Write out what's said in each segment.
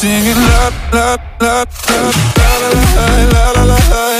singing la la la la la la la la la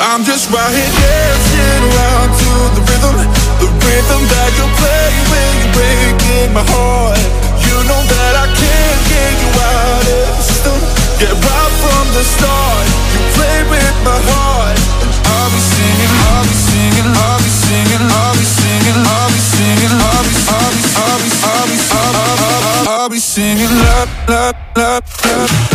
I'm just right here dancing around to the rhythm, the rhythm that you play when you're breaking my heart. You know that I can't get you out of the system. Yeah, right from the start, you play with my heart. I'll be singing, I'll be singing, I'll be singing, I'll be singing, I'll be singing, I'll be, I'll be, I'll be, I'll be, I'll be, I'll be, I'll be singing la la la la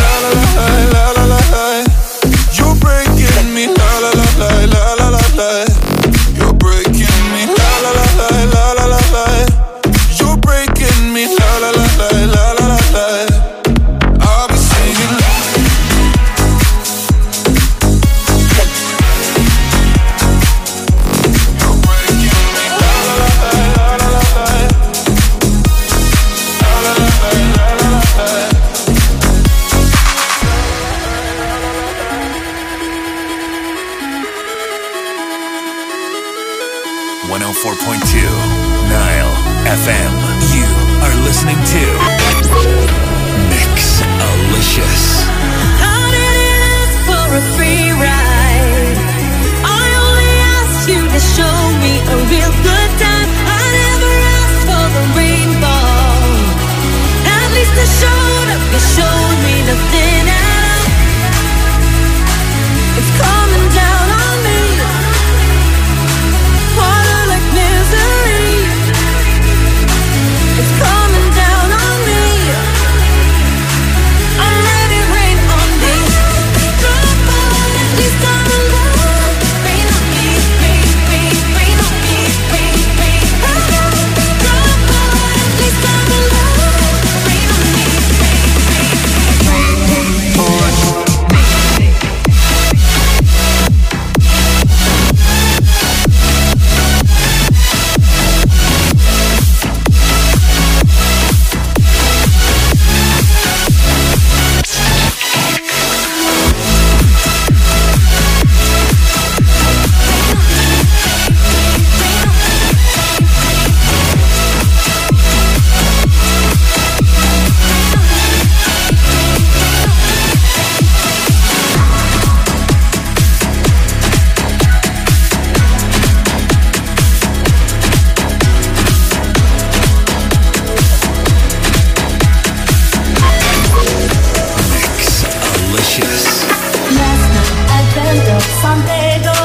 Santé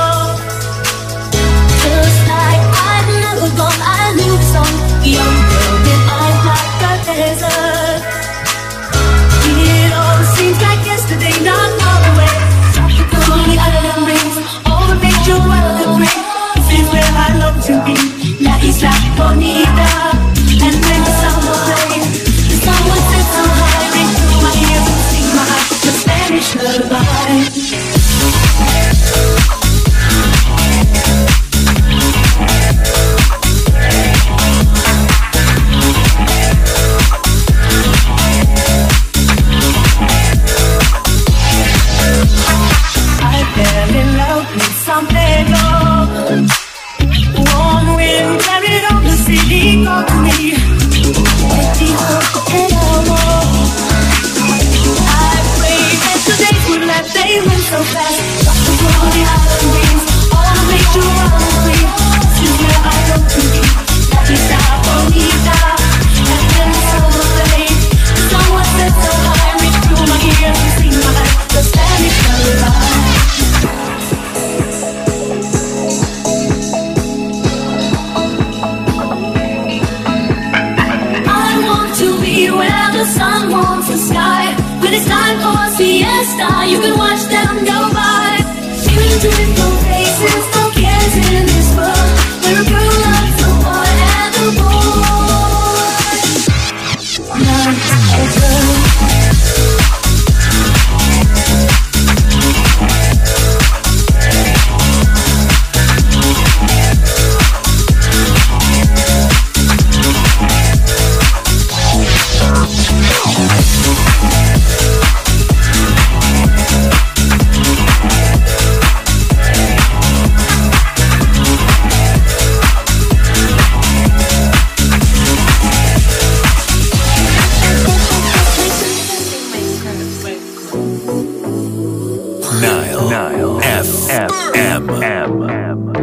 a.m.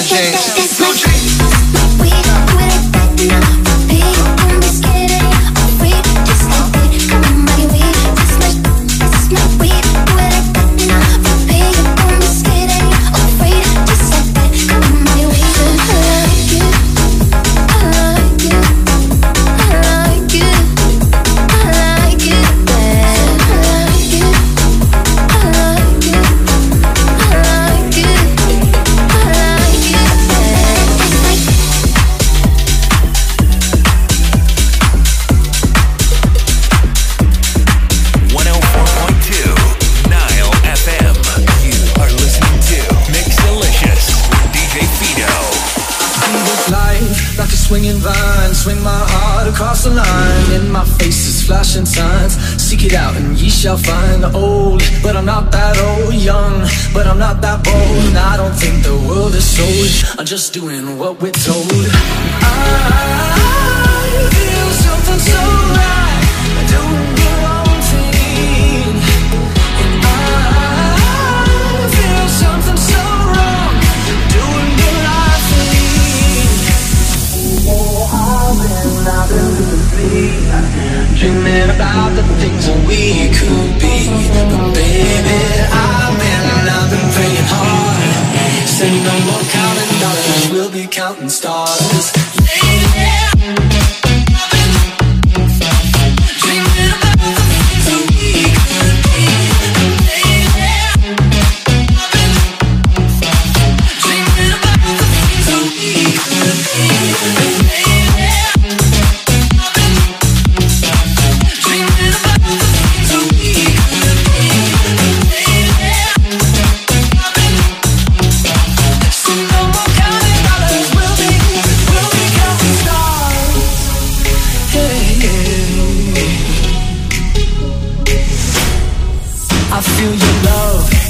James. souls are just doing what we're told. I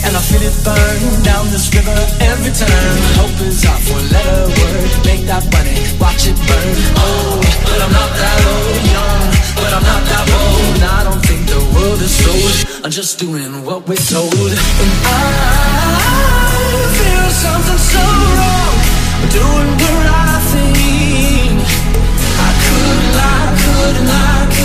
And I feel it burn down this river every turn Hope is our four-letter word. Make that money, watch it burn. Oh, but I'm not that old, young. But I'm not that bold. and I don't think the world is sold. I'm just doing what we're told. And I feel something so wrong. Doing the right thing. I couldn't, I couldn't, I could.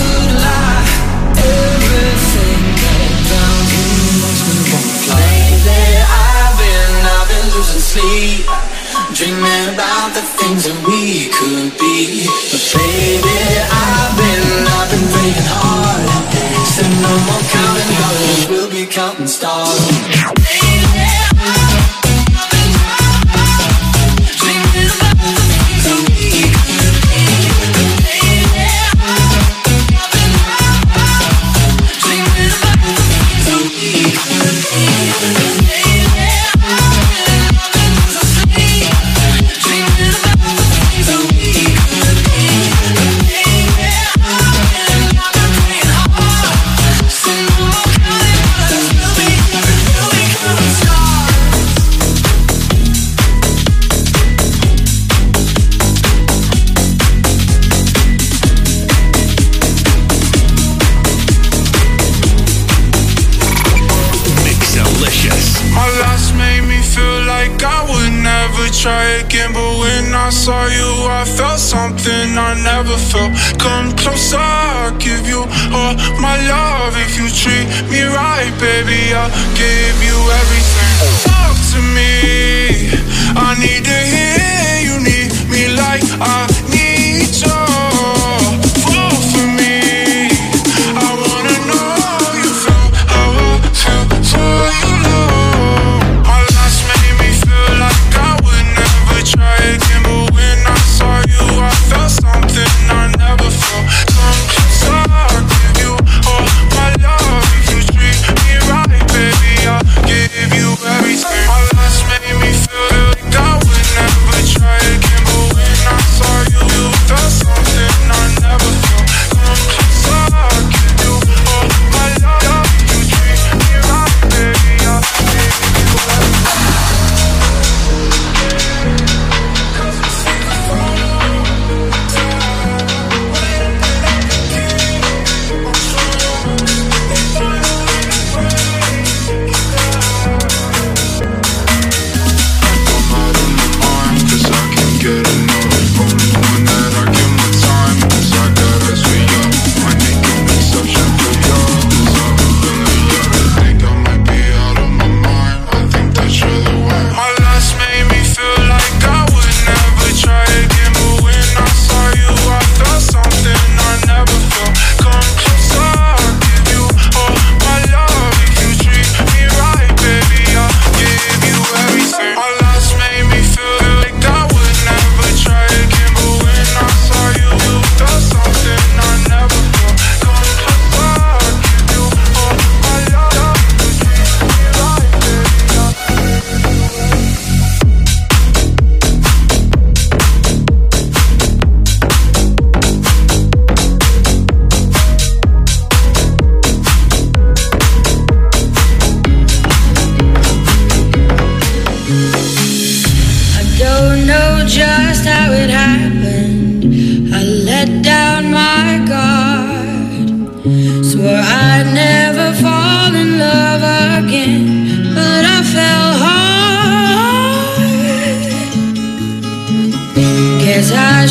Dreaming about the things that we could be. But baby, I've been, I've been praying hard. Said no more counting hours, we'll be counting stars. give you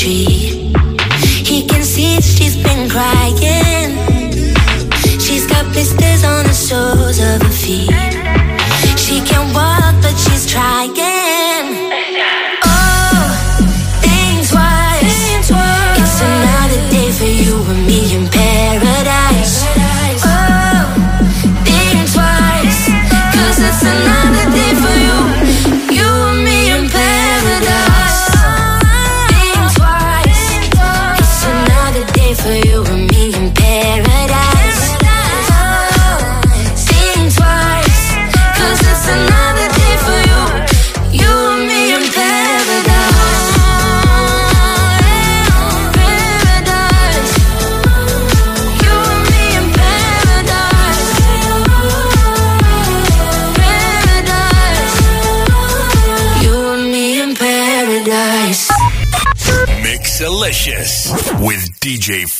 street.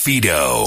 Fedoo.